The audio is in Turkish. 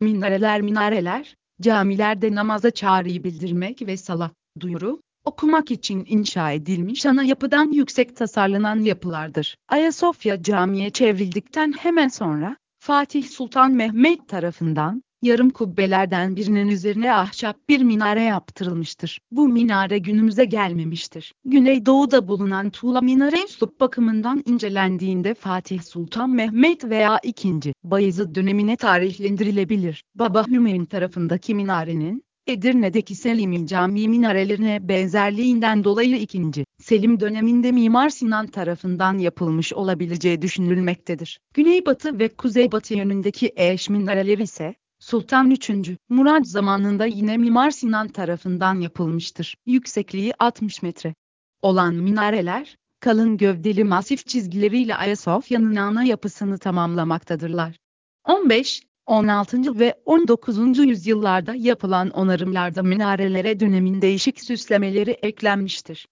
Minareler minareler, camilerde namaza çağrıyı bildirmek ve salat, duyuru, okumak için inşa edilmiş ana yapıdan yüksek tasarlanan yapılardır. Ayasofya Camii'ye çevrildikten hemen sonra, Fatih Sultan Mehmet tarafından, yarım kubbelerden birinin üzerine ahşap bir minare yaptırılmıştır. Bu minare günümüze gelmemiştir. Güneydoğu'da bulunan tuğla minare üslup bakımından incelendiğinde Fatih Sultan Mehmet veya 2. Bayezid dönemine tarihlendirilebilir. Baba Hümeyn tarafındaki minarenin, Edirne'deki Selimi Camii minarelerine benzerliğinden dolayı 2. Selim döneminde Mimar Sinan tarafından yapılmış olabileceği düşünülmektedir. Güneybatı ve kuzeybatı yönündeki eş minareler ise, Sultan 3. Murad zamanında yine Mimar Sinan tarafından yapılmıştır. Yüksekliği 60 metre olan minareler, kalın gövdeli masif çizgileriyle Ayasofya'nın ana yapısını tamamlamaktadırlar. 15, 16. ve 19. yüzyıllarda yapılan onarımlarda minarelere dönemin değişik süslemeleri eklenmiştir.